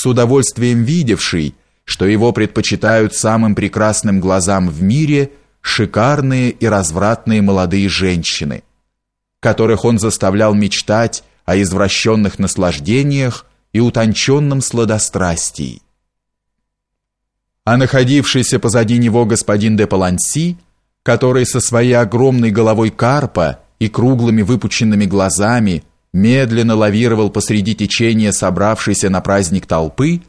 с удовольствием видевший, что его предпочитают самым прекрасным глазам в мире шикарные и развратные молодые женщины, которых он заставлял мечтать о извращенных наслаждениях и утонченном сладострастии. А находившийся позади него господин де Паланси, который со своей огромной головой карпа и круглыми выпученными глазами медленно лавировал посреди течения собравшейся на праздник толпы,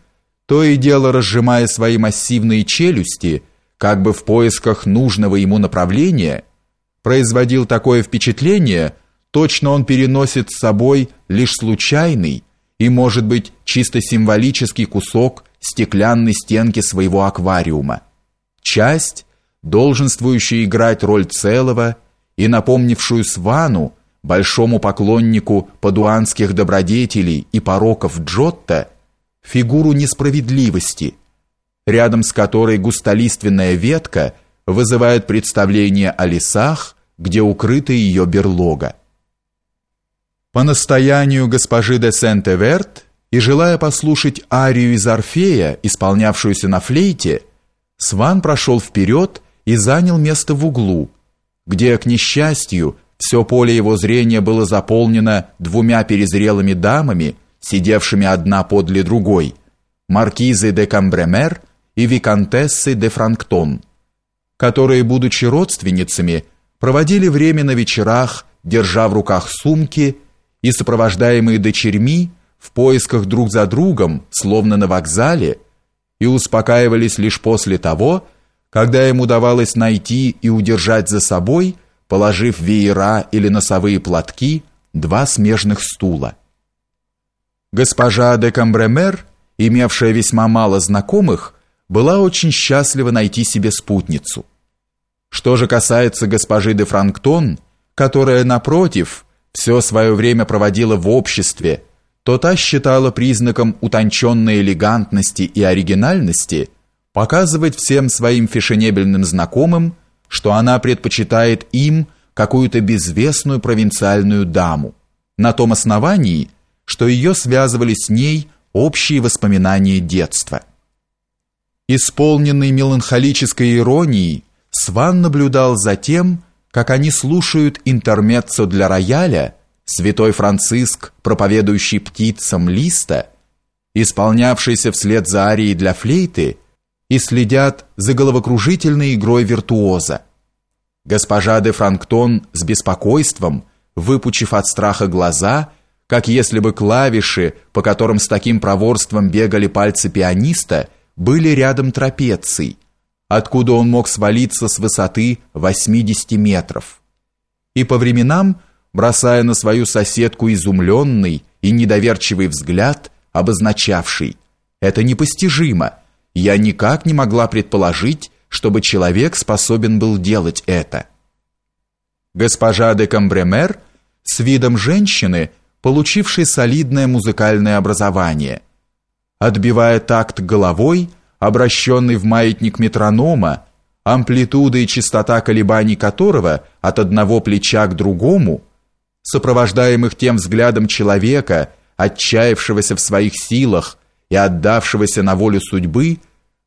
то и дело разжимая свои массивные челюсти, как бы в поисках нужного ему направления, производил такое впечатление, точно он переносит с собой лишь случайный и, может быть, чисто символический кусок стеклянной стенки своего аквариума. Часть, долженствующая играть роль целого и напомнившую Свану, большому поклоннику падуанских добродетелей и пороков Джотто, фигуру несправедливости, рядом с которой густолиственная ветка вызывает представление о лесах, где укрыта ее берлога. По настоянию госпожи де Сент-Эверт и желая послушать арию из Орфея, исполнявшуюся на флейте, Сван прошел вперед и занял место в углу, где, к несчастью, все поле его зрения было заполнено двумя перезрелыми дамами, сидевшими одна подле другой, маркизой де Камбремер и виконтессой де Франктон, которые, будучи родственницами, проводили время на вечерах, держа в руках сумки и сопровождаемые дочерьми в поисках друг за другом, словно на вокзале, и успокаивались лишь после того, когда им удавалось найти и удержать за собой – положив веера или носовые платки, два смежных стула. Госпожа де Камбремер, имевшая весьма мало знакомых, была очень счастлива найти себе спутницу. Что же касается госпожи де Франктон, которая, напротив, все свое время проводила в обществе, то та считала признаком утонченной элегантности и оригинальности показывать всем своим фешенебельным знакомым, что она предпочитает им какую-то безвестную провинциальную даму, на том основании, что ее связывали с ней общие воспоминания детства. Исполненный меланхолической иронией, Сван наблюдал за тем, как они слушают интермеццо для рояля, святой Франциск, проповедующий птицам листа, исполнявшийся вслед за арией для флейты, и следят за головокружительной игрой виртуоза. Госпожа де Франктон с беспокойством, выпучив от страха глаза, как если бы клавиши, по которым с таким проворством бегали пальцы пианиста, были рядом трапецией, откуда он мог свалиться с высоты 80 метров. И по временам, бросая на свою соседку изумленный и недоверчивый взгляд, обозначавший «это непостижимо», я никак не могла предположить, чтобы человек способен был делать это. Госпожа де Камбремер с видом женщины, получившей солидное музыкальное образование, отбивая такт головой, обращенный в маятник метронома, амплитуда и частота колебаний которого от одного плеча к другому, сопровождаемых тем взглядом человека, отчаявшегося в своих силах и отдавшегося на волю судьбы,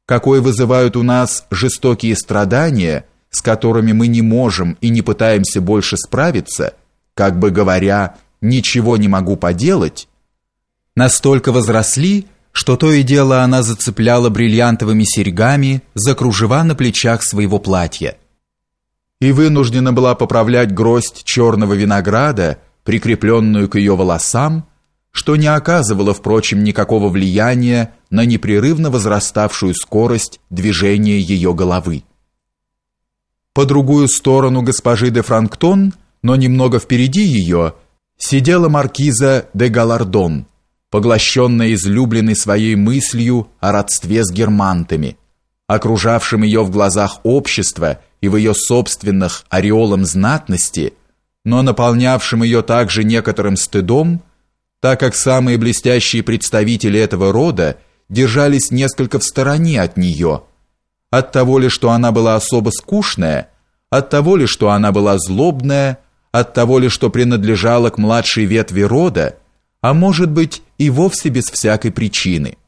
какой вызывают у нас жестокие страдания, с которыми мы не можем и не пытаемся больше справиться, как бы говоря, ничего не могу поделать, настолько возросли, что то и дело она зацепляла бриллиантовыми серьгами за кружева на плечах своего платья. И вынуждена была поправлять гроздь черного винограда, прикрепленную к ее волосам, что не оказывало, впрочем, никакого влияния на непрерывно возраставшую скорость движения ее головы. По другую сторону госпожи де Франктон, но немного впереди ее, сидела маркиза де Галардон, поглощенная излюбленной своей мыслью о родстве с германтами, окружавшим ее в глазах общества и в ее собственных ореолом знатности, но наполнявшим ее также некоторым стыдом, так как самые блестящие представители этого рода держались несколько в стороне от нее, от того ли, что она была особо скучная, от того ли, что она была злобная, от того ли, что принадлежала к младшей ветви рода, а может быть и вовсе без всякой причины –